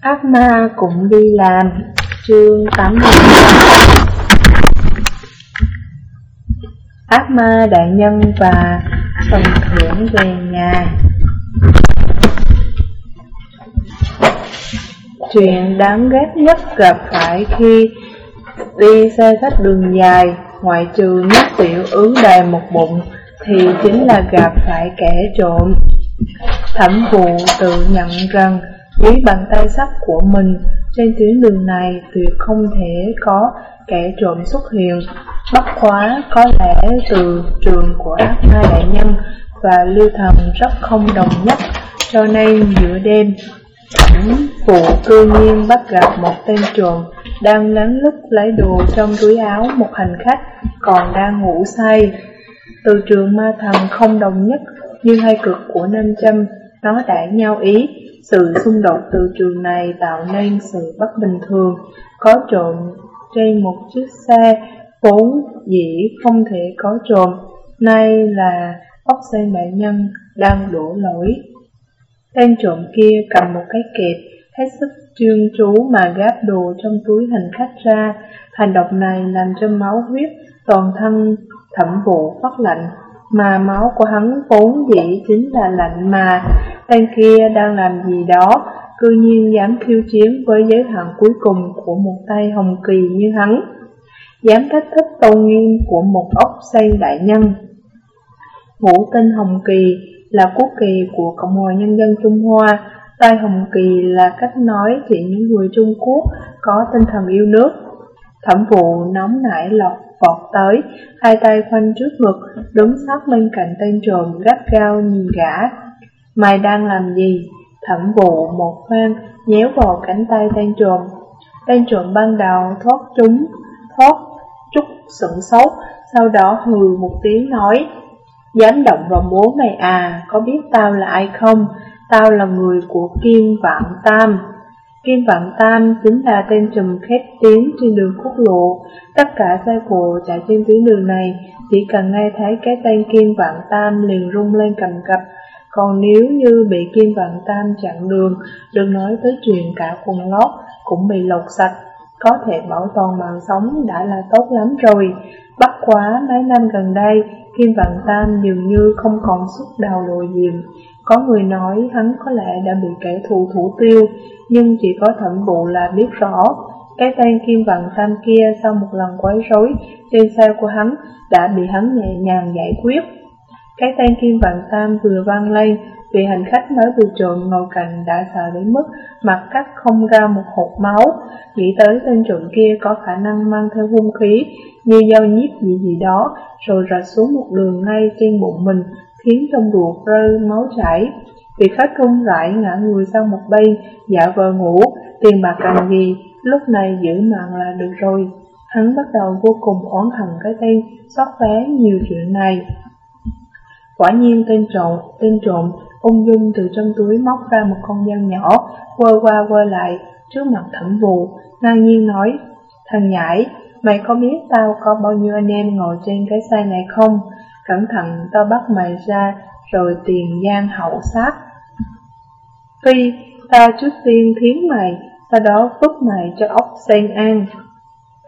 Ác ma cũng đi làm. Chương 80 Ác ma, đại nhân và phần thưởng về nhà. Chuyện đáng ghét nhất gặp phải khi đi xe khách đường dài, Ngoại trừ nhất tiểu ứ đầy một bụng, Thì chính là gặp phải kẻ trộm. Thẩm vụ tự nhận rằng dưới bàn tay sắt của mình trên tuyến đường này tuyệt không thể có kẻ trộm xuất hiện. Bất khóa có lẽ từ trường của ác ma đại nhân và lưu thần rất không đồng nhất, cho nên giữa đêm, cảnh phụ cư nhiên bắt gặp một tên trộm đang lén lút lấy đồ trong túi áo một hành khách còn đang ngủ say. Từ trường ma thần không đồng nhất như hai cực của nam châm, nó đã nhau ý, sự xung đột từ trường này tạo nên sự bất bình thường, có trộm trên một chiếc xe vốn dĩ không thể có trộm, nay là ốc xe đại nhân đang đổ lỗi. Tên trộm kia cầm một cái kẹp, hết sức trương chú mà gáp đồ trong túi hành khách ra. Hành động này làm cho máu huyết toàn thân thẩm vụ phát lạnh, mà máu của hắn vốn dĩ chính là lạnh mà. Tên kia đang làm gì đó, cư nhiên dám khiêu chiến với giới hạn cuối cùng của một tay hồng kỳ như hắn. Dám thách thức tôn nghiêm của một ốc xây đại nhân. Ngũ tinh hồng kỳ là quốc kỳ của Cộng hòa Nhân dân Trung Hoa, tay hồng kỳ là cách nói chỉ những người Trung Quốc có tinh thần yêu nước. Thẩm vụ nóng nảy lọt vọt tới, hai tay khoanh trước ngực, đứng sát bên cạnh tên trộm gắt gao nhìn gã. Mày đang làm gì? Thẩm vụ một phan nhéo vào cánh tay tên trộm. Tên trộm ban đầu thoát trúng, thoát chút sững sốt, sau đó hừ một tiếng nói, Dám động vào bố mày à, có biết tao là ai không? Tao là người của Kim Vạn Tam. Kim Vạn Tam chính là tên trùm khét tiếng trên đường quốc lộ. Tất cả xe cộ chạy trên tuyến đường này chỉ cần nghe thấy cái tên Kim Vạn Tam liền rung lên cầm cập. Còn nếu như bị Kim Vạn Tam chặn đường, đừng nói tới chuyện cả quần lót cũng bị lột sạch. Có thể bảo toàn mạng sống đã là tốt lắm rồi. Bắt quá mấy năm gần đây, Kim Vạn Tam dường như không còn xuất đào lùi diện. Có người nói hắn có lẽ đã bị kẻ thù thủ tiêu, nhưng chỉ có thẩm vụ là biết rõ. Cái tên Kim Vạn Tam kia sau một lần quấy rối trên xe của hắn đã bị hắn nhẹ nhàng giải quyết. Cái tên Kim Vạn Tam vừa vang lên, vì hành khách mới vừa trộm ngồi cạnh đã sợ đến mức mặt cắt không ra một hột máu, nghĩ tới tên trộm kia có khả năng mang theo hung khí như dao nhíp gì gì đó, rồi rạch xuống một đường ngay trên bụng mình, khiến trong ruột rơi máu chảy. Vị khách run rãi ngã người sang một bên, giả vờ ngủ, tiền bạc cần gì, lúc này giữ mạng là được rồi. Hắn bắt đầu vô cùng oán hận cái tên, xót vé nhiều chuyện này. Quả nhiên tên trộm, tên trộm ung dung từ trong túi móc ra một con dao nhỏ, quơ qua quơ lại trước mặt thẩm vụ, ngang nhiên nói, thằng nhãi, mày có biết tao có bao nhiêu anh em ngồi trên cái xe này không? Cẩn thận tao bắt mày ra, rồi tiền gian hậu sát. Phi, tao trước tiên thiến mày, sau đó vứt mày cho ốc sen an.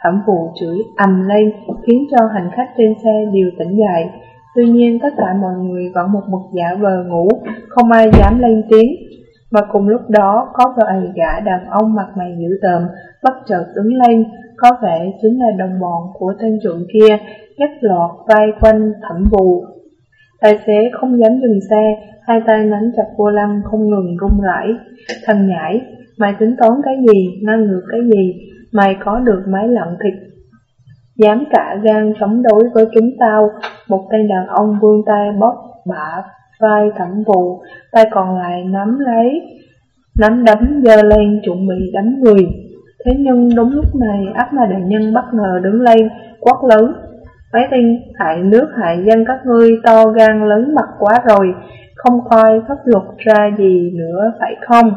Thẩm vụ chửi ầm lên, khiến cho hành khách trên xe đều tỉnh dậy. Tuy nhiên tất cả mọi người vẫn một mực giả vờ ngủ, không ai dám lên tiếng. Và cùng lúc đó có vài gã đàn ông mặt mày dữ tợn, bất chợt đứng lên, có vẻ chính là đồng bọn của tên trộm kia, nhất lọt vai quanh thẩm bù. Tài xế không dám dừng xe, hai tay nắm chặt vô lăng không ngừng run rẩy. Thằng nhảy, mày tính toán cái gì, năng ngược cái gì, mày có được máy lặng thịt dám cả gan chống đối với chúng tao. Một tay đàn ông vươn tay bóp bả vai thẩm vụ, tay còn lại nắm lấy, nắm đấm dơ lên chuẩn bị đánh người. Thế nhưng đúng lúc này ác ma đại nhân bất ngờ đứng lên, quát lớn. Mấy tên hại nước hại dân các ngươi to gan lớn mặt quá rồi, không coi pháp luật ra gì nữa phải không?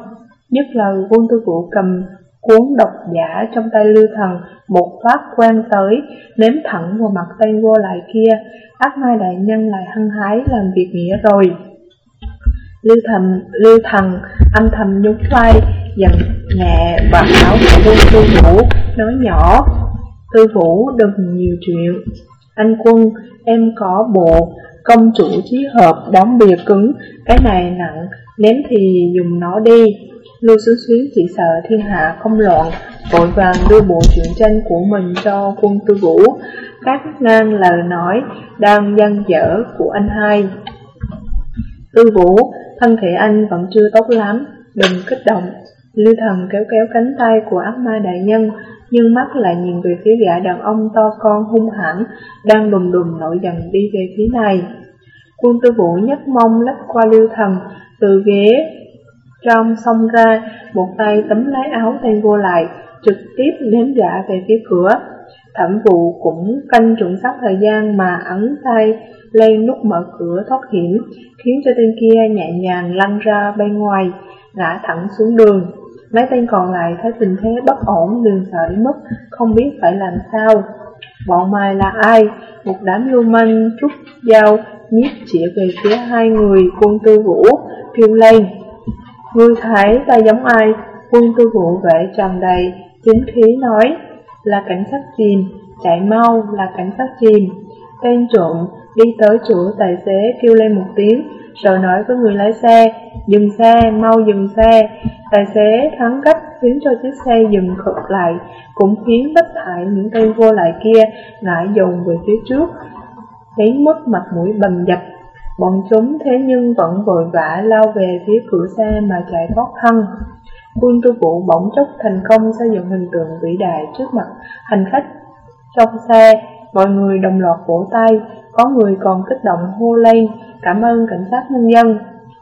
Nhất là quân tư vụ cầm cuốn độc giả trong tay lưu thần một phát quan tới, ném thẳng vào mặt tên vô lại kia, ác mai đại nhân lại hăng hái làm việc nghĩa rồi. Lưu thần, lưu thần âm thầm nhún vai, giận nhẹ và áo của quân tư vũ, nói nhỏ, tư vũ đừng nhiều chuyện. Anh quân, em có bộ công chủ trí hợp đóng bìa cứng, cái này nặng, ném thì dùng nó đi. Lưu Xuyến Xuyến chỉ sợ thiên hạ không loạn, vội vàng đưa bộ truyện tranh của mình cho quân tư vũ, cắt ngang lời nói đang dân dở của anh hai. Tư vũ, thân thể anh vẫn chưa tốt lắm, đừng kích động. Lưu thần kéo kéo cánh tay của ác ma đại nhân, nhưng mắt lại nhìn về phía gã đàn ông to con hung hãn, đang đùm đùm nổi dần đi về phía này. Quân tư vũ nhấc mông lách qua lưu thần, từ ghế trong xông ra, một tay tấm lấy áo tay vô lại, trực tiếp ném gã về phía cửa. Thẩm vụ cũng canh trụng sát thời gian mà ấn tay lên nút mở cửa thoát hiểm, khiến cho tên kia nhẹ nhàng lăn ra bên ngoài, ngã thẳng xuống đường. Mấy tên còn lại thấy tình thế bất ổn liền sợ đến mức không biết phải làm sao. Bọn mày là ai? Một đám lưu manh rút dao nhiếp chỉ về phía hai người quân tư vũ kêu lên. Ngươi thấy ta giống ai? Quân tư vũ vệ tràn đầy, chính khí nói, là cảnh sát chìm, chạy mau là cảnh sát chìm. Tên trộm đi tới chỗ tài xế kêu lên một tiếng, rồi nói với người lái xe, dừng xe, mau dừng xe. Tài xế thắng gấp khiến cho chiếc xe dừng khựng lại, cũng khiến tất thải những tên vô lại kia lại dồn về phía trước, đến mức mặt mũi bầm dập Bọn chúng thế nhưng vẫn vội vã lao về phía cửa xe mà chạy thoát thân. Quân tư vụ bỗng chốc thành công xây dựng hình tượng vĩ đại trước mặt hành khách trong xe, mọi người đồng loạt vỗ tay, có người còn kích động hô lên, cảm ơn cảnh sát nhân dân.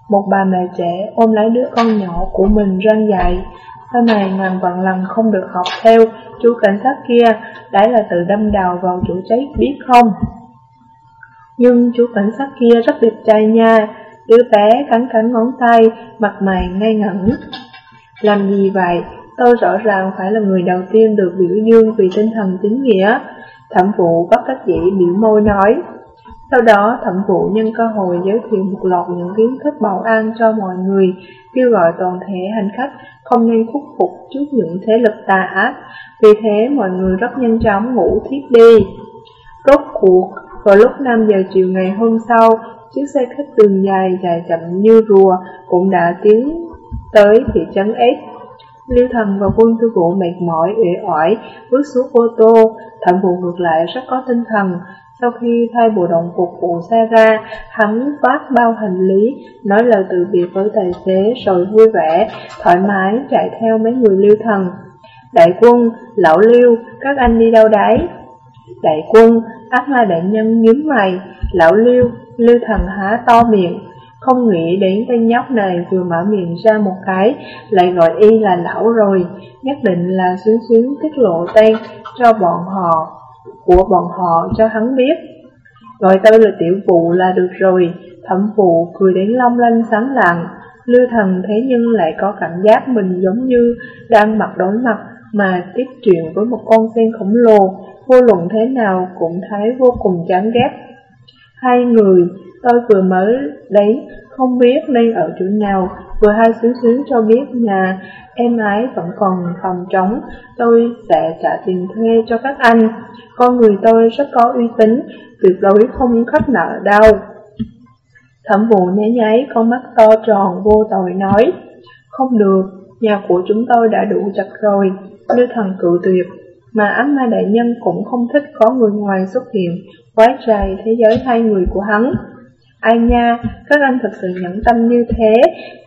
Một bà mẹ trẻ ôm lấy đứa con nhỏ của mình răng dạy, sau này ngàn vạn lần không được học theo chú cảnh sát kia, đấy là tự đâm đào vào chỗ cháy biết không? Nhưng chú cảnh sát kia rất đẹp trai nha, đứa bé cắn cắn ngón tay, mặt mày ngay ngẩn. Làm gì vậy? Tôi rõ ràng phải là người đầu tiên được biểu dương vì tinh thần chính nghĩa. Thẩm vụ bất cách dĩ biểu môi nói. Sau đó, thẩm vụ nhân cơ hội giới thiệu một loạt những kiến thức bảo an cho mọi người, kêu gọi toàn thể hành khách không nên khuất phục trước những thế lực tà ác. Vì thế, mọi người rất nhanh chóng ngủ thiếp đi. Rốt cuộc, vào lúc 5 giờ chiều ngày hôm sau, chiếc xe khách đường dài dài chậm như rùa cũng đã tiến tới thị trấn S. Lưu Thần và quân tư vụ mệt mỏi, uể oải, bước xuống ô tô, thẩm vụ ngược lại rất có tinh thần. Sau khi thay bộ đồng phục vụ xe ra, hắn vác bao hành lý, nói lời từ biệt với tài xế rồi vui vẻ, thoải mái chạy theo mấy người Lưu Thần. Đại quân, lão Lưu, các anh đi đâu đấy? Đại quân, ác ma đại nhân nhướng mày, lão Lưu, Lưu Thần há to miệng, không nghĩ đến tên nhóc này vừa mở miệng ra một cái, lại gọi y là lão rồi, nhất định là xuyến xuyến tiết lộ tên cho bọn họ, của bọn họ cho hắn biết. Gọi tôi là tiểu vụ là được rồi, thẩm vụ cười đến long lanh sáng lặng lưu thần thế nhưng lại có cảm giác mình giống như đang mặt đối mặt mà tiếp chuyện với một con sen khổng lồ, vô luận thế nào cũng thấy vô cùng chán ghét. Hai người Tôi vừa mới đấy, không biết nên ở chỗ nào, vừa hai xíu xíu cho biết nhà em ấy vẫn còn phòng trống, tôi sẽ trả tiền thuê cho các anh. Con người tôi rất có uy tín, tuyệt đối không khất nợ đâu. Thẩm vụ nháy nháy con mắt to tròn vô tội nói, không được, nhà của chúng tôi đã đủ chặt rồi, như thần cự tuyệt, mà ám ma đại nhân cũng không thích có người ngoài xuất hiện, quái trài thế giới hai người của hắn. Ai nha, các anh thật sự nhẫn tâm như thế,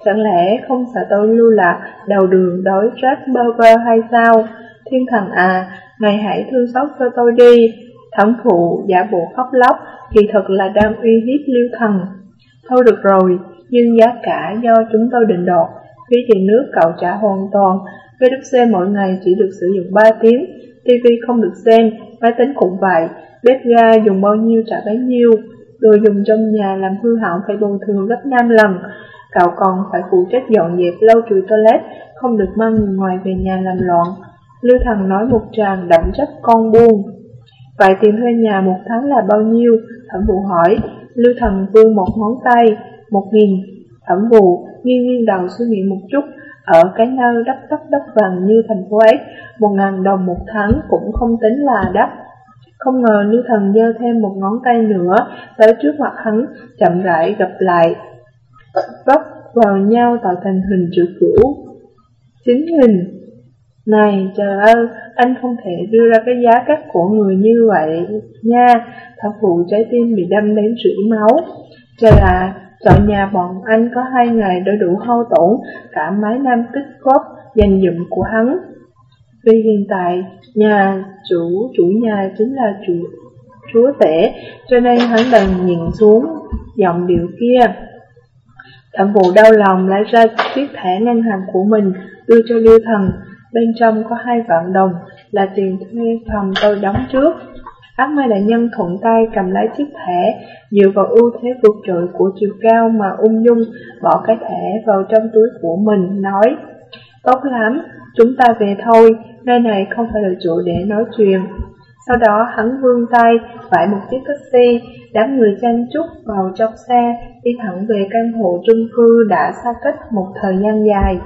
chẳng lẽ không sợ tôi lưu lạc đầu đường đối Jack burger hay sao? Thiên thần à, ngài hãy thương xót cho tôi đi. Thẩm phụ giả bộ khóc lóc, thì thật là đang uy hiếp lưu thần. Thôi được rồi, nhưng giá cả do chúng tôi định đoạt, phí tiền nước cậu trả hoàn toàn, VWC mỗi ngày chỉ được sử dụng 3 tiếng, TV không được xem, máy tính cũng vậy, bếp ga dùng bao nhiêu trả bấy nhiêu đồ dùng trong nhà làm hư hỏng phải bồi thường gấp 5 lần. Cậu còn phải phụ trách dọn dẹp lau chùi toilet, không được mang người ngoài về nhà làm loạn. Lưu Thần nói một tràng đậm chất con buông. Vậy tiền thuê nhà một tháng là bao nhiêu? Thẩm vụ hỏi. Lưu Thần vươn một ngón tay, một nghìn. Thẩm vụ nghiêng nghiêng đầu suy nghĩ một chút, Ở cái nơi đất đất đất vàng như thành phố ấy, một ngàn đồng một tháng cũng không tính là đắt. Không ngờ Lưu Thần giơ thêm một ngón tay nữa tới trước mặt hắn, chậm rãi gặp lại. Vấp vào nhau tạo thành hình chữ cũ. Chính hình. Này, trời ơi, anh không thể đưa ra cái giá cắt của người như vậy nha. thật phụ trái tim bị đâm đến rỉ máu. Trời ạ, chọn nhà bọn anh có hai ngày đã đủ hao tổn cả mái năm tích góp dành dụm của hắn. Vì hiện tại, nhà chủ chủ nhà chính là chủ chúa tể, cho nên hắn đành nhìn xuống giọng điệu kia. Thẩm vụ đau lòng lấy ra chiếc thẻ ngân hàng của mình, đưa cho Liêu Thần. Bên trong có hai vạn đồng, là tiền thuê phòng tôi đóng trước. Ác mai đại nhân thuận tay cầm lấy chiếc thẻ, dựa vào ưu thế vượt trội của chiều cao mà ung dung bỏ cái thẻ vào trong túi của mình, nói Tốt lắm, chúng ta về thôi, nơi này không phải là chỗ để nói chuyện. Sau đó hắn vươn tay, vải một chiếc taxi, đám người chen chúc vào trong xe, đi thẳng về căn hộ chung cư đã xa cách một thời gian dài.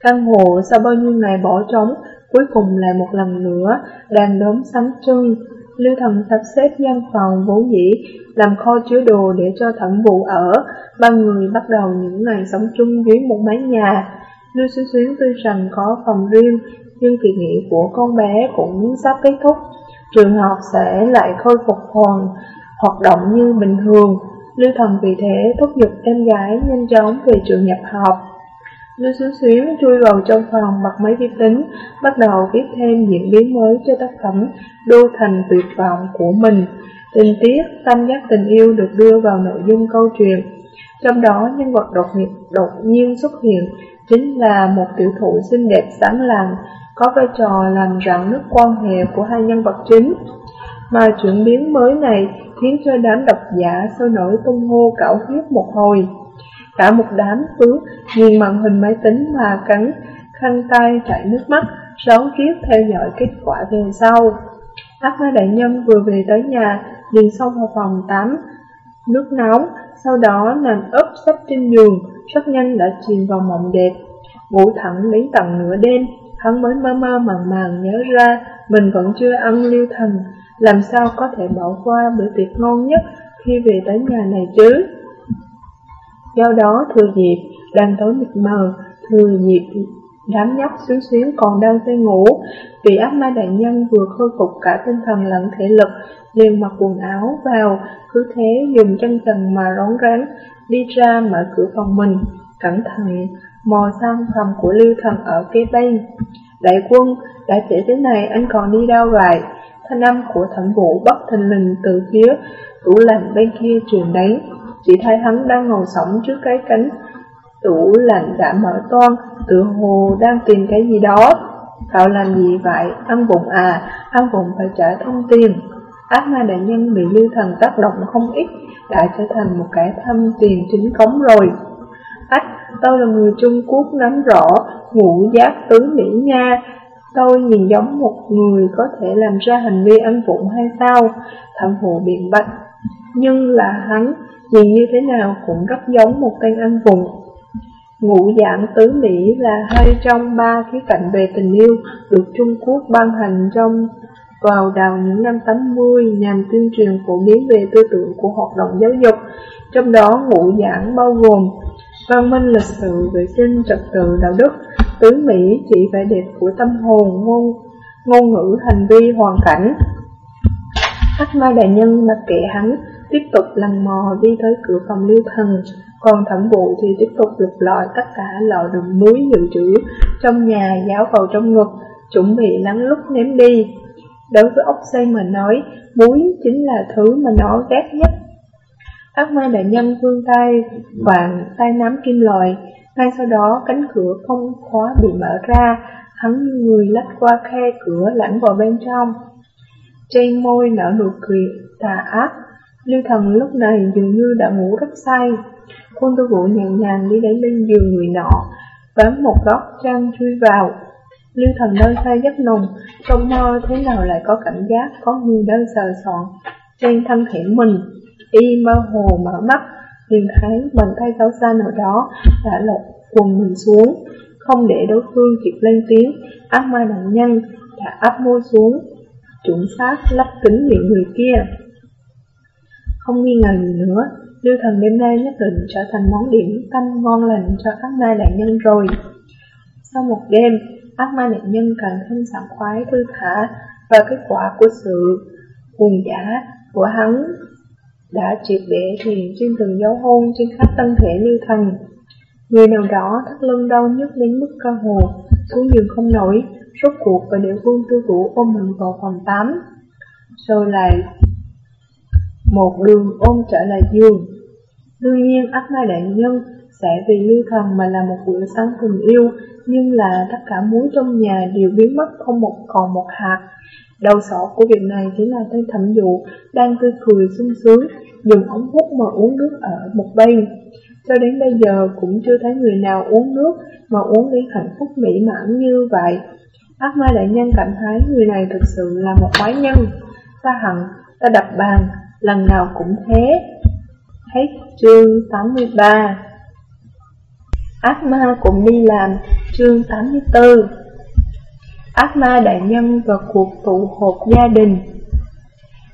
Căn hộ sau bao nhiêu ngày bỏ trống, cuối cùng lại một lần nữa, đàn đốm sáng trưng. Lưu thần sắp xếp gian phòng vốn dĩ, làm kho chứa đồ để cho thẩm vụ ở, ba người bắt đầu những ngày sống chung dưới một mái nhà. Lưu Xuyến Xuyến tuy rằng có phòng riêng, nhưng kỳ nghỉ của con bé cũng sắp kết thúc. Trường học sẽ lại khôi phục hoàn hoạt động như bình thường. Lưu Thần vì thế thúc giục em gái nhanh chóng về trường nhập học. Lưu Xuyến Xuyến chui vào trong phòng bật máy vi tính, bắt đầu viết thêm diễn biến mới cho tác phẩm Đô Thành Tuyệt vọng của mình. Tình tiết, tâm giác tình yêu được đưa vào nội dung câu chuyện. Trong đó, nhân vật đột, nghiệp, đột nhiên xuất hiện chính là một tiểu thụ xinh đẹp sáng lạng, có vai trò làm rạn nứt quan hệ của hai nhân vật chính. Mà chuyển biến mới này khiến cho đám độc giả sôi nổi tung hô cảo huyết một hồi. Cả một đám cứ nhìn màn hình máy tính mà cắn khăn tay chảy nước mắt, ráo kiếp theo dõi kết quả về sau. Ác ma đại nhân vừa về tới nhà, nhìn xong vào phòng tắm, nước nóng, sau đó nằm ấp sấp trên giường, rất nhanh đã chìm vào mộng đẹp. Ngủ thẳng đến tận nửa đêm, hắn mới mơ mơ màng màng nhớ ra mình vẫn chưa ăn liêu thần, làm sao có thể bỏ qua bữa tiệc ngon nhất khi về tới nhà này chứ. Do đó thừa dịp, đang tối mịt mờ, thừa dịp đám nhóc xuyến xuyến còn đang say ngủ, vì ác ma đại nhân vừa khôi phục cả tinh thần lẫn thể lực, liền mặc quần áo vào, cứ thế dùng chân trần mà rón rén đi ra mở cửa phòng mình, cẩn thận mò sang phòng của lưu thần ở kế bên. Đại quân, đã trễ thế này anh còn đi đâu vậy? Thanh âm của thẩm vũ bất thình lình từ phía tủ lạnh bên kia truyền đến. Chỉ thấy hắn đang ngồi sóng trước cái cánh tủ lạnh đã mở toan, tự hồ đang tìm cái gì đó. Cậu làm gì vậy? Ăn bụng à? Ăn bụng phải trả thông tiền. Ác ma đại nhân bị lưu thần tác động không ít, đã trở thành một kẻ thâm tiền chính cống rồi. Ách, tôi là người Trung Quốc nắm rõ ngũ giác tứ mỹ nha. Tôi nhìn giống một người có thể làm ra hành vi ăn vụng hay sao? Thẩm hồ biện bạch. Nhưng là hắn, nhìn như thế nào cũng rất giống một tên ăn vụng. Ngũ giảm tứ Mỹ là hai trong ba khía cạnh về tình yêu được Trung Quốc ban hành trong vào đầu những năm 80 nhằm tuyên truyền phổ biến về tư tưởng của hoạt động giáo dục. Trong đó ngũ giảng bao gồm văn minh lịch sự, vệ sinh, trật tự, đạo đức, tứ Mỹ chỉ vẻ đẹp của tâm hồn, ngôn, ngôn ngữ, hành vi, hoàn cảnh. Hắc ma đại nhân mặc kệ hắn, tiếp tục lần mò đi tới cửa phòng lưu thần, còn thẩm vụ thì tiếp tục lục lọi tất cả lọ đựng muối dự trữ trong nhà giáo vào trong ngực, chuẩn bị lắng lúc ném đi. Đối với ốc xây mà nói, muối chính là thứ mà nó ghét nhất. Ác ma đại nhân vươn tay, vàng tay nắm kim loại, ngay sau đó cánh cửa không khóa bị mở ra, hắn người lách qua khe cửa lãnh vào bên trong. Trên môi nở nụ cười tà ác, Lưu thần lúc này dường như đã ngủ rất say. Quân tư vụ nhẹ nhàng đi đến bên giường người nọ, bám một góc chăn chui vào. Lưu thần nơi say giấc nồng, trong mơ thế nào lại có cảm giác có người đang sờ soạn trên thân thể mình. Y mơ hồ mở mắt, liền thấy bàn tay xấu xa nào đó đã lột quần mình xuống, không để đối phương kịp lên tiếng, ác ma nạn nhân đã áp môi xuống, chuẩn xác lắp kính miệng người kia. Không nghi ngờ gì nữa, Lưu Thần đêm nay nhất định trở thành món điểm tâm ngon lành cho ác ma nạn nhân rồi. Sau một đêm, ác ma nạn nhân càng thêm sảng khoái thư thả và kết quả của sự buồn giả của hắn đã triệt để hiện trên từng dấu hôn trên khắp thân thể Lưu Thần. Người nào đó thắt lưng đau nhức đến mức cơ hồ, xuống giường không nổi, rốt cuộc và để vương tư vũ ôm mình vào phòng tắm. Rồi lại một đường ôm trở lại giường. Đương nhiên ác ma đại nhân sẽ vì lưu thần mà là một bữa sáng tình yêu, nhưng là tất cả muối trong nhà đều biến mất không một còn một hạt. Đầu sỏ của việc này chỉ là tên thẩm dụ đang tươi cười sung sướng, dùng ống hút mà uống nước ở một bên. Cho đến bây giờ cũng chưa thấy người nào uống nước mà uống đến hạnh phúc mỹ mãn như vậy. Ác ma đại nhân cảm thấy người này thực sự là một quái nhân. Ta hận, ta đập bàn, lần nào cũng thế. Hết chương 83 Ác ma cũng đi làm chương 84 Ác ma đại nhân và cuộc tụ họp gia đình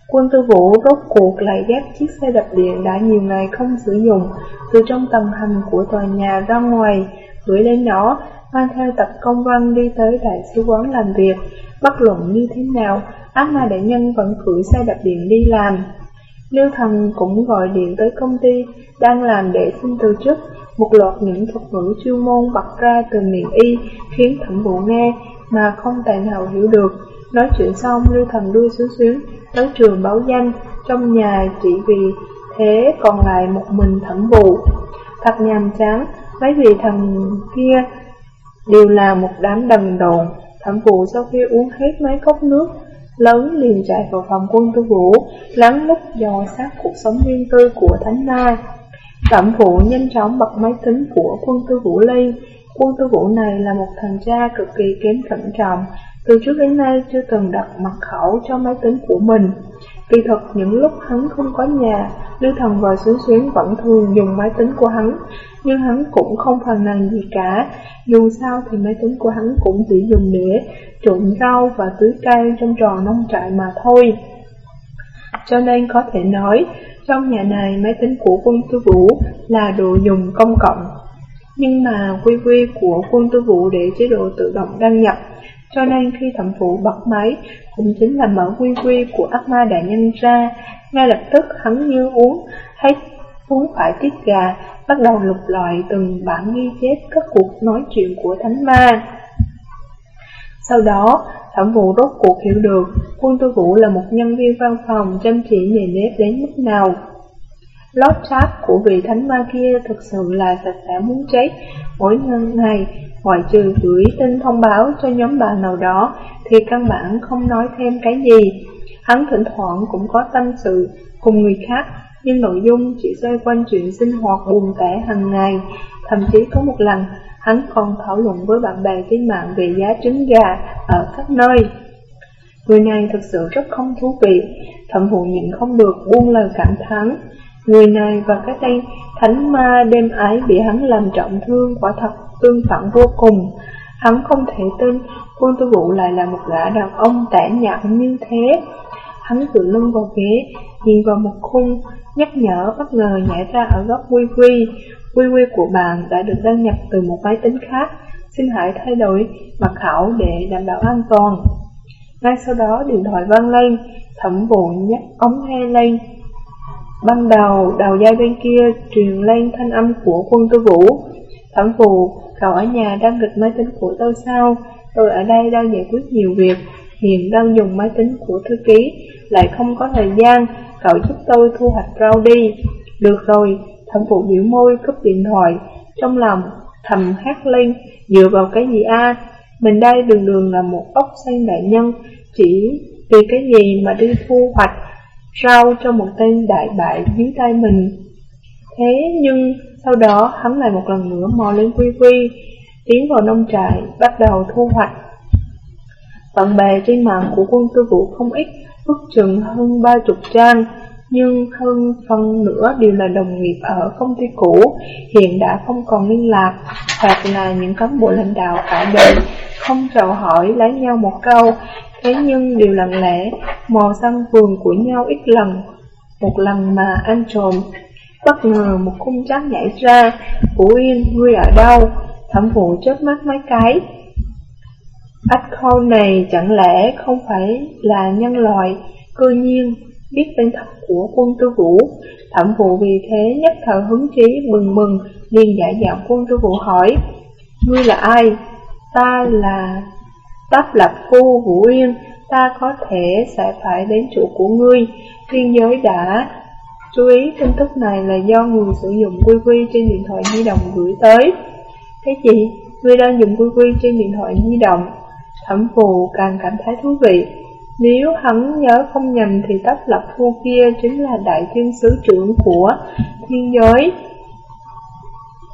Quân tư vũ rốt cuộc lại ghép chiếc xe đạp điện đã nhiều ngày không sử dụng từ trong tầng hầm của tòa nhà ra ngoài, gửi lên nó, mang theo tập công văn đi tới đại sứ quán làm việc. Bất luận như thế nào, ác ma đại nhân vẫn cưỡi xe đạp điện đi làm. Lưu Thần cũng gọi điện tới công ty đang làm để xin từ chức. Một loạt những thuật ngữ chuyên môn bật ra từ miệng y khiến thẩm vụ nghe mà không tài nào hiểu được. Nói chuyện xong, Lưu Thần đưa xuống xuyến tới trường báo danh trong nhà chỉ vì thế còn lại một mình thẩm vụ. Thật nhàm chán, mấy vị thần kia đều là một đám đần đồn. Thẩm vụ sau khi uống hết mấy cốc nước lớn liền chạy vào phòng quân tư vũ, lắng lúc dò sát cuộc sống riêng tư của thánh ma. Thẩm vụ nhanh chóng bật máy tính của quân tư vũ lên. Quân tư vũ này là một thằng cha cực kỳ kém cẩn trọng, từ trước đến nay chưa từng đặt mật khẩu cho máy tính của mình. Kỳ thật những lúc hắn không có nhà, Lưu Thần và Xuyến Xuyến vẫn thường dùng máy tính của hắn, nhưng hắn cũng không phàn nàn gì cả. Dù sao thì máy tính của hắn cũng chỉ dùng để trộn rau và tưới cây trong trò nông trại mà thôi. Cho nên có thể nói, trong nhà này máy tính của quân tư vũ là đồ dùng công cộng. Nhưng mà quy quy của quân tư vũ để chế độ tự động đăng nhập cho nên khi thẩm phụ bật máy, cũng chính là mở quy quy của ác ma đại nhân ra, ngay lập tức hắn như uống, hết uống phải tiết gà, bắt đầu lục lọi từng bản ghi chép các cuộc nói chuyện của thánh ma. Sau đó, thẩm vụ rốt cuộc hiểu được quân tư vũ là một nhân viên văn phòng chăm chỉ nề nếp đến mức nào. Lót xác của vị thánh ma kia thực sự là sạch sẽ muốn chết, mỗi ngày ngoại trừ gửi tin thông báo cho nhóm bạn nào đó thì căn bản không nói thêm cái gì. Hắn thỉnh thoảng cũng có tâm sự cùng người khác, nhưng nội dung chỉ xoay quanh chuyện sinh hoạt buồn tẻ hàng ngày. Thậm chí có một lần, hắn còn thảo luận với bạn bè trên mạng về giá trứng gà ở các nơi. Người này thực sự rất không thú vị, thẩm vụ nhịn không được buông lời cảm thán. Người này và cái tên thánh ma đêm ái bị hắn làm trọng thương quả thật tương phản vô cùng. Hắn không thể tin quân tư vụ lại là một gã đàn ông tẻ nhạt như thế. Hắn tự lưng vào ghế, nhìn vào một khung, nhắc nhở bất ngờ nhảy ra ở góc quy quy. Quy quy của bạn đã được đăng nhập từ một máy tính khác. Xin hãy thay đổi mật khẩu để đảm bảo an toàn. Ngay sau đó điện thoại vang lên, thẩm vụ nhắc ống nghe lên. Ban đầu, đầu dây bên kia truyền lên thanh âm của quân tư vũ. Thẩm vụ Cậu ở nhà đang nghịch máy tính của tôi sao? Tôi ở đây đang giải quyết nhiều việc, hiện đang dùng máy tính của thư ký, lại không có thời gian, cậu giúp tôi thu hoạch rau đi. Được rồi, thẩm phụ biểu môi cúp điện thoại, trong lòng thầm hát lên, dựa vào cái gì a? Mình đây đường đường là một ốc xanh đại nhân, chỉ vì cái gì mà đi thu hoạch rau cho một tên đại bại dưới tay mình. Thế nhưng sau đó hắn lại một lần nữa mò lên quy quy, tiến vào nông trại, bắt đầu thu hoạch. Bạn bè trên mạng của quân tư vũ không ít, ước chừng hơn ba chục trang, nhưng hơn phần nữa đều là đồng nghiệp ở công ty cũ, hiện đã không còn liên lạc, hoặc là những cán bộ lãnh đạo cả đời, không chào hỏi lấy nhau một câu, thế nhưng đều lặng lẽ mò sang vườn của nhau ít lần. Một lần mà ăn trộm, bất ngờ một khung trắng nhảy ra, Vũ Yên, ngươi ở đâu? Thẩm vụ chớp mắt mấy cái. Ách khâu này chẳng lẽ không phải là nhân loại, cư nhiên biết tên thật của quân tư vũ. Thẩm vụ vì thế nhất thời hứng chí bừng bừng liền giả dạng quân tư vũ hỏi, Ngươi là ai? Ta là Tắp Lập Phu Vũ Yên, ta có thể sẽ phải đến chỗ của ngươi. Thiên giới đã chú ý tin tức này là do người sử dụng quy quy trên điện thoại di động gửi tới. Cái gì? Ngươi đang dùng quy quy trên điện thoại di động. Thẩm phù càng cảm thấy thú vị. Nếu hắn nhớ không nhầm thì Tắp Lập Phu kia chính là đại thiên sứ trưởng của thiên giới.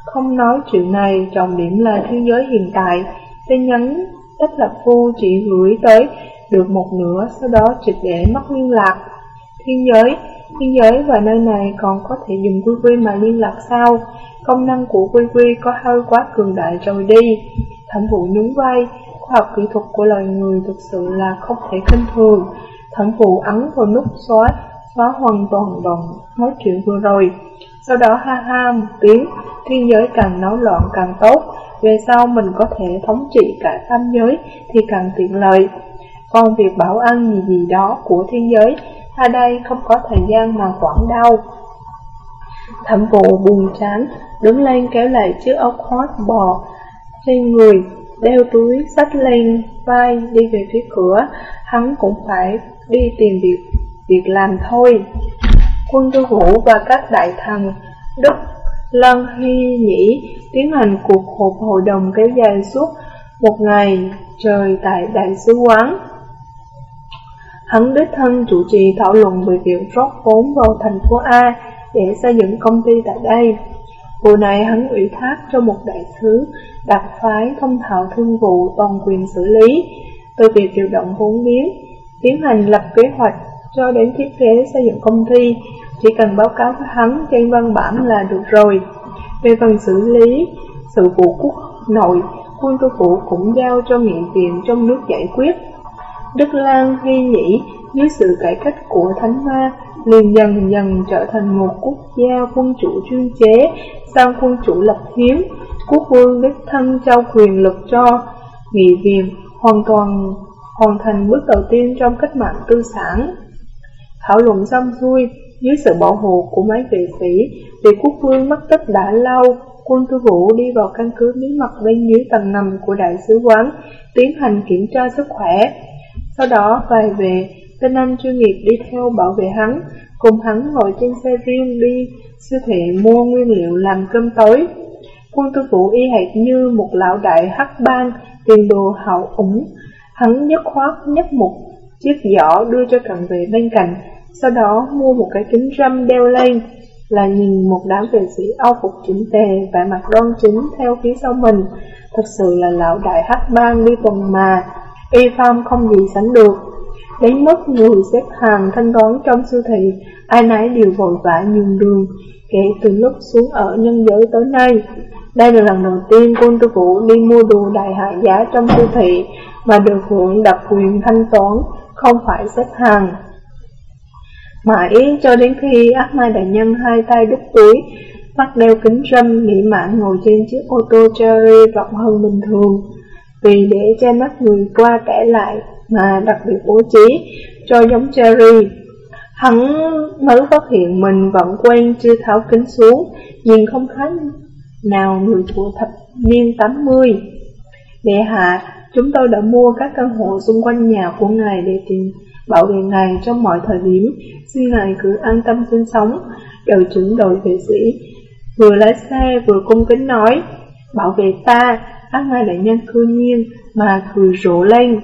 Không nói chuyện này, trọng điểm là thiên giới hiện tại. Tin nhắn Tắp Lập Phu chỉ gửi tới được một nửa, sau đó trực để mất liên lạc. Thiên giới, thiên giới và nơi này còn có thể dùng quy quy mà liên lạc sao? Công năng của quy quy có hơi quá cường đại rồi đi. Thẩm vụ nhún vai, học kỹ thuật của loài người thực sự là không thể khinh thường. Thẩm phụ ấn vào nút xóa, xóa hoàn toàn đoạn nói chuyện vừa rồi. Sau đó ha ha một tiếng, thiên giới càng náo loạn càng tốt, về sau mình có thể thống trị cả tam giới thì càng tiện lợi. Còn việc bảo ăn gì gì đó của thiên giới, ta đây không có thời gian mà quản đâu. Thẩm vụ buồn chán, đứng lên kéo lại chiếc ốc hót bò trên người, đeo túi sách lên vai đi về phía cửa, hắn cũng phải đi tìm việc việc làm thôi. Quân tư vũ và các đại thần Đức Lân Hy Nhĩ tiến hành cuộc họp hội đồng kéo dài suốt một ngày trời tại đại sứ quán. Hắn đích thân chủ trì thảo luận về việc rót vốn vào thành phố A để xây dựng công ty tại đây. Vụ này hắn ủy thác cho một đại sứ đặc phái thông thạo thương vụ toàn quyền xử lý, từ việc điều động vốn biến, tiến hành lập kế hoạch cho đến thiết kế xây dựng công ty, chỉ cần báo cáo với hắn trên văn bản là được rồi. Về phần xử lý, sự vụ quốc nội, quân tư vụ cũng giao cho nghị viện trong nước giải quyết. Đức Lan Hy Nhĩ dưới sự cải cách của Thánh Ma liền dần dần trở thành một quốc gia quân chủ chuyên chế sang quân chủ lập hiến, quốc vương đích thân trao quyền lực cho nghị viện hoàn toàn hoàn thành bước đầu tiên trong cách mạng tư sản. Thảo luận xong xuôi, dưới sự bảo hộ của mấy vệ sĩ, vị quốc vương mất tích đã lâu, quân tư vũ đi vào căn cứ bí mật bên dưới tầng nằm của đại sứ quán, tiến hành kiểm tra sức khỏe. Sau đó vài về, tên anh chuyên nghiệp đi theo bảo vệ hắn, cùng hắn ngồi trên xe riêng đi siêu thị mua nguyên liệu làm cơm tối. Quân tư vũ y hệt như một lão đại hắc bang tiền đồ hậu ủng. Hắn nhất khoát nhất một chiếc giỏ đưa cho cận vệ bên cạnh, sau đó mua một cái kính râm đeo lên, là nhìn một đám vệ sĩ âu phục chỉnh tề, vẻ mặt đoan chính theo phía sau mình. Thật sự là lão đại hắc bang đi tuần mà, y phong không gì sánh được. Đến mức người xếp hàng thanh toán trong siêu thị, ai nấy đều vội vã nhường đường, kể từ lúc xuống ở nhân giới tới nay. Đây là lần đầu tiên quân tư vũ đi mua đồ đại hạ giá trong siêu thị mà được hưởng đặc quyền thanh toán, không phải xếp hàng. Mãi cho đến khi ác mai đại nhân hai tay đút túi, mắt đeo kính râm, mỹ mãn ngồi trên chiếc ô tô cherry rộng hơn bình thường. Vì để che mắt người qua kẻ lại mà đặc biệt bố trí cho giống cherry. Hắn mới phát hiện mình vẫn quen chưa tháo kính xuống, nhìn không khác nào người của thập niên 80. Đệ hạ, chúng tôi đã mua các căn hộ xung quanh nhà của ngài để tìm bảo vệ ngài trong mọi thời điểm, xin ngài cứ an tâm sinh sống. Đội trưởng đội vệ sĩ vừa lái xe vừa cung kính nói, bảo vệ ta, các ngài đại nhân cư nhiên mà cười rộ lên.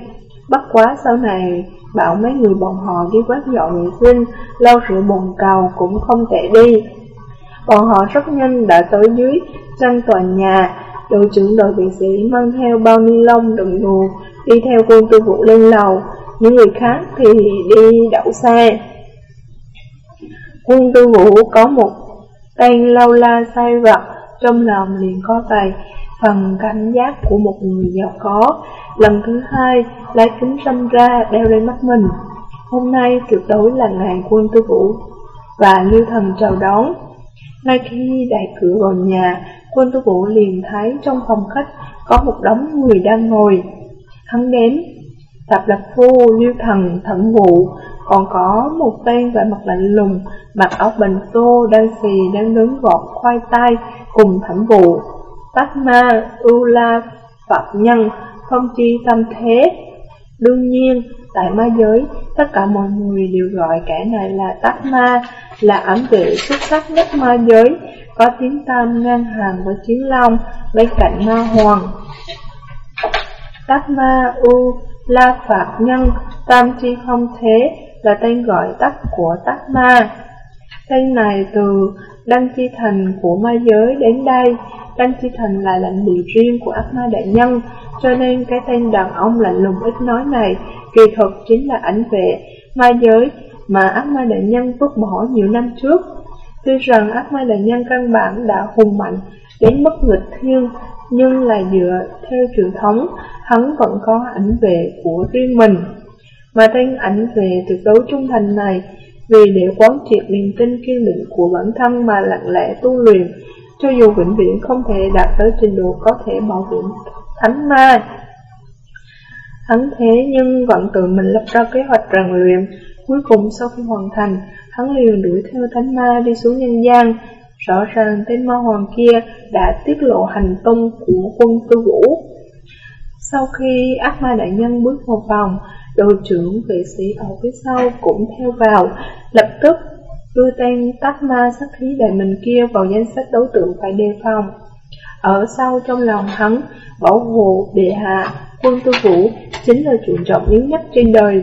Bất quá sau này, bảo mấy người bọn họ đi quét dọn vệ sinh, lau rửa bồn cầu cũng không tệ đi. Bọn họ rất nhanh đã tới dưới chân tòa nhà, đội trưởng đội vệ sĩ mang theo bao ni lông đựng đồ, đi theo quân tư vụ lên lầu, những người khác thì đi đậu xe. Quân tư vũ có một tay lâu la say vật, trong lòng liền có vài phần cảnh giác của một người giàu có. Lần thứ hai, lấy kính râm ra đeo lên mắt mình. Hôm nay tuyệt đối là ngày quân tư vũ và lưu thần chào đón. Ngay khi đẩy cửa vào nhà, quân tư vũ liền thấy trong phòng khách có một đống người đang ngồi. Hắn đếm, tập lập phu, lưu thần, thẩm vụ, còn có một tên vẻ mặt lạnh lùng, mặc áo bình xô, đang xì, đang đứng gọt khoai tây cùng thẩm vụ. Tát ma, ưu la, Phật nhân, không chi tâm thế. Đương nhiên, tại ma giới, tất cả mọi người đều gọi kẻ này là Tát ma, là ẩn vệ xuất sắc nhất ma giới, có tiếng tam ngang hàng với chiến long, bên cạnh ma hoàng. Tát ma, u, la Phật nhân, tam chi không thế, là tên gọi tắt của Tát Ma. Tên này từ Đăng Chi Thành của ma giới đến đây, Đăng Chi Thành là lãnh địa riêng của ác ma đại nhân, cho nên cái tên đàn ông lạnh lùng ít nói này kỳ thực chính là ảnh vệ ma giới mà ác ma đại nhân vứt bỏ nhiều năm trước. Tuy rằng ác ma đại nhân căn bản đã hùng mạnh đến mức nghịch thiên, nhưng là dựa theo truyền thống, hắn vẫn có ảnh vệ của riêng mình mà thanh ảnh vệ tuyệt đối trung thành này vì để quán triệt niềm tin kiên định của bản thân mà lặng lẽ tu luyện, cho dù vĩnh viễn không thể đạt tới trình độ có thể bảo vệ thánh ma. Hắn thế nhưng vẫn tự mình lập ra kế hoạch rèn luyện, cuối cùng sau khi hoàn thành, hắn liền đuổi theo thánh ma đi xuống nhân gian. Rõ ràng tên ma hoàng kia đã tiết lộ hành tung của quân tư vũ. Sau khi ác ma đại nhân bước vào phòng, Đội trưởng vệ sĩ ở phía sau cũng theo vào, lập tức đưa tên tắt ma sát khí đại mình kia vào danh sách đối tượng phải đề phòng. Ở sau trong lòng hắn, bảo hộ địa hạ, quân tư vũ chính là chuyện trọng yếu nhất trên đời.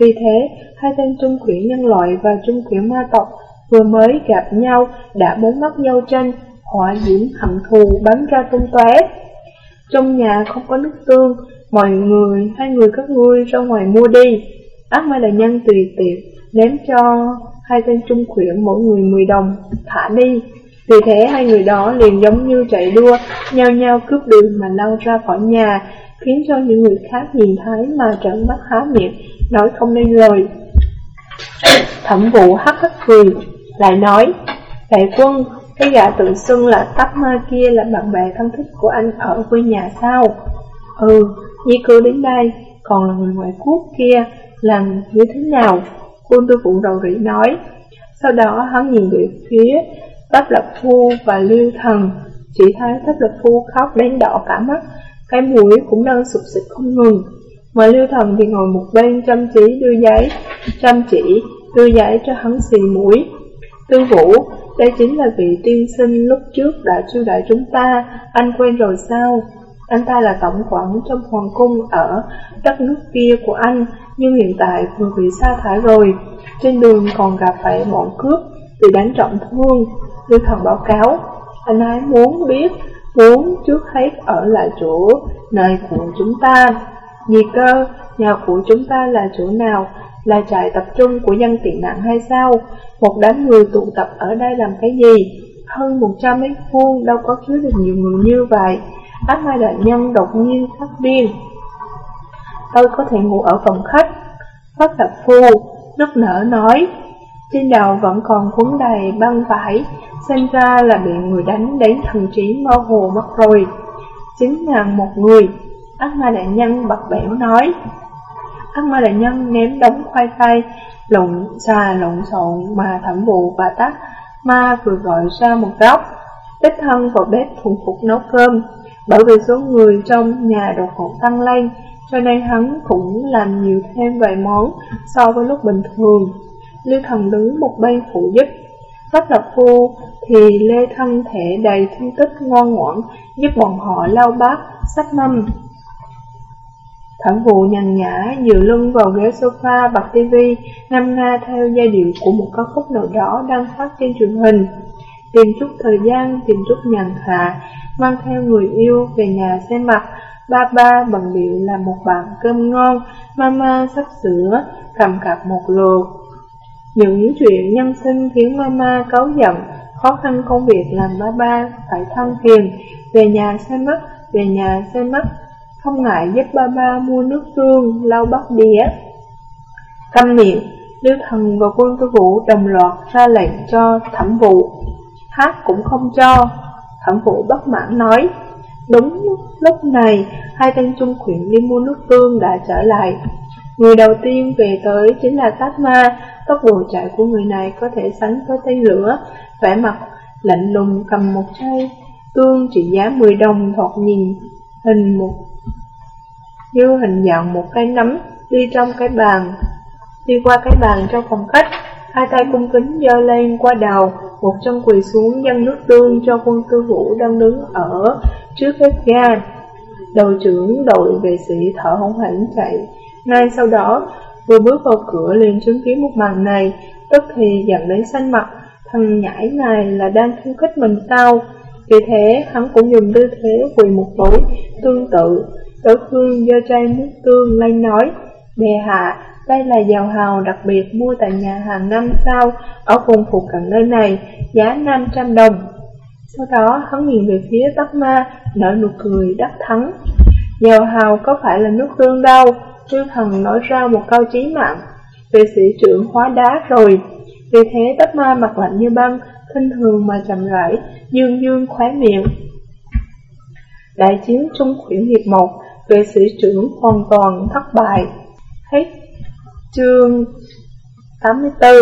Vì thế, hai tên trung khuyển nhân loại và trung khuyển ma tộc vừa mới gặp nhau đã bốn mắt nhau tranh, hỏa diễm hận thù bắn ra tung tóe. Trong nhà không có nước tương, Mọi người, hai người các ngươi ra ngoài mua đi Ác ma đại nhân tùy tiện Ném cho hai tên trung khuyển mỗi người 10 đồng Thả đi vì thế hai người đó liền giống như chạy đua nhau nhau cướp đường mà lao ra khỏi nhà Khiến cho những người khác nhìn thấy mà trợn mắt há miệng Nói không nên lời Thẩm vụ hắc hắc cười Lại nói Đại quân cái gã tự xưng là tắc ma kia là bạn bè thân thích của anh ở quê nhà sao? Ừ, Di cư đến đây, còn là người ngoại quốc kia, làm như thế nào? Quân tư phụ đầu rỉ nói. Sau đó hắn nhìn về phía Tắp Lập Phu và Lưu Thần, chỉ thấy Tắp Lập Phu khóc đến đỏ cả mắt, cái mũi cũng đang sụp xịt không ngừng. Mà Lưu Thần thì ngồi một bên chăm chỉ đưa giấy, chăm chỉ đưa giấy cho hắn xì mũi. Tư Vũ, đây chính là vị tiên sinh lúc trước đã chiêu đại chúng ta, anh quen rồi sao? Anh ta là tổng quản trong hoàng cung ở đất nước kia của anh, nhưng hiện tại vừa bị sa thải rồi. Trên đường còn gặp phải bọn cướp, bị đánh trọng thương. Lưu thần báo cáo, anh ấy muốn biết, muốn trước hết ở lại chỗ nơi của chúng ta. Gì cơ, nhà của chúng ta là chỗ nào? Là trại tập trung của dân tị nạn hay sao? Một đám người tụ tập ở đây làm cái gì? Hơn 100 mét vuông đâu có chứa được nhiều người như vậy. Ác mai đại nhân đột nhiên phát điên. Tôi có thể ngủ ở phòng khách. Phát tập phu, nức nở nói. Trên đầu vẫn còn cuốn đầy băng vải, xem ra là bị người đánh đến thần trí mơ hồ mất rồi. chính ngàn một người, ác ma đại nhân bật bẻo nói. Ác ma đại nhân ném đống khoai tây, lộn xà lộn xộn mà thẩm vụ và tắt ma vừa gọi ra một góc. Đích thân vào bếp thuần phục nấu cơm, bởi vì số người trong nhà đột ngột tăng lên, cho nên hắn cũng làm nhiều thêm vài món so với lúc bình thường. Lưu thần đứng một bên phụ giúp. Pháp lập phu thì lê thân thể đầy thương tích ngoan ngoãn, giúp bọn họ lau bát, sách mâm. Thẩm vụ nhằn nhã, dựa lưng vào ghế sofa bật tivi, ngâm nga theo giai điệu của một ca khúc nào đó đang phát trên truyền hình. Tìm chút thời gian, tìm chút nhàn hạ, mang theo người yêu về nhà xem mặt. Ba ba bằng điệu là một bàn cơm ngon, mama sắp sữa, cầm cặp một lượt. Những chuyện nhân sinh khiến mama cáu giận, khó khăn công việc làm ba ba phải thân phiền, về nhà xem mất về nhà xem mất không ngại giúp ba ba mua nước tương, lau bát đĩa. Câm miệng, Lưu Thần và quân tư vũ đồng loạt ra lệnh cho thẩm vụ, hát cũng không cho. Thẩm vụ bất mãn nói, đúng lúc này, hai tên trung khuyển đi mua nước tương đã trở lại. Người đầu tiên về tới chính là Tát Ma, tốc độ chạy của người này có thể sánh với tay lửa, vẻ mặt lạnh lùng cầm một chai tương trị giá 10 đồng thoạt nhìn hình một như hình dạng một cái nấm đi trong cái bàn. Đi qua cái bàn trong phòng khách hai tay cung kính giơ lên qua đầu một chân quỳ xuống dâng nước tương cho quân tư vũ đang đứng ở trước bếp ga. Đầu trưởng đội vệ sĩ thở hổn hển chạy. Ngay sau đó vừa bước vào cửa liền chứng kiến một màn này tức thì giận đến xanh mặt thằng nhãi này là đang khiêu khích mình sao? Vì thế hắn cũng dùng tư thế quỳ một tối tương tự. Đối phương do trai nước tương lên nói Bè hạ, đây là giàu hào đặc biệt mua tại nhà hàng năm sao Ở vùng phụ cận nơi này, giá 500 đồng. Sau đó hắn nhìn về phía tóc ma, nở nụ cười đắc thắng. Giàu hào có phải là nước tương đâu? Chư thần nói ra một câu chí mạng, Về sĩ trưởng hóa đá rồi. Vì thế tắc ma mặt lạnh như băng, khinh thường mà chậm rãi Dương dương khóe miệng. Đại chiến Trung khuyển hiệp 1 Vệ sĩ trưởng hoàn toàn thất bại. Hết chương 84